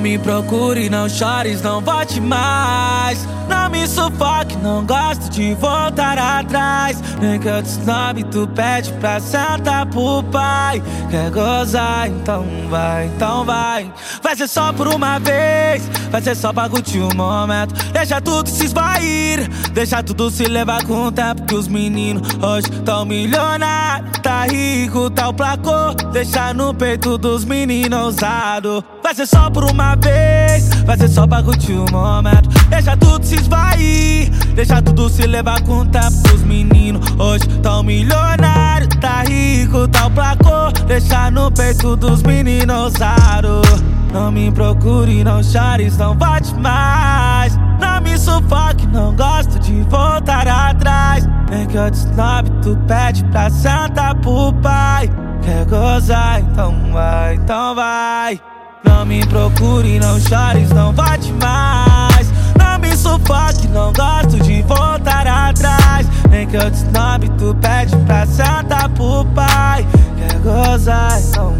me procure, não chores, não volte mais. Não me sufoque, não gosto de voltar atrás. Nem que eu te esnobe, tu pede pra sentar pro pai. Quer gozar, então vai, então vai. Vai ser só por uma vez, vai ser só pra curtir o momento. Deixa tudo se esvair, deixa tudo se levar com o tempo. Que os meninos hoje tão milionários, tá tá o placô. Deixa no peito dos meninos ousados. Vai ser só por uma vez, vai ser só pra curtir o momento. Deixa tudo se esvair, deixa tudo se levar com o tempo. Os meninos hoje tão milionários, tá rico, tá o placô. Deixa no peito dos meninos ousados. Não me procure, não chores, não volte mais. Eu te snobe, tu pede pra sentar pro pai. Quer gozar, então vai, então vai. Não me procure, não chores, não volte mais. Não me sufoque, não gosto de voltar atrás. Nem que eu te snobe, tu pede pra sentar pro pai. Quer gozar, então.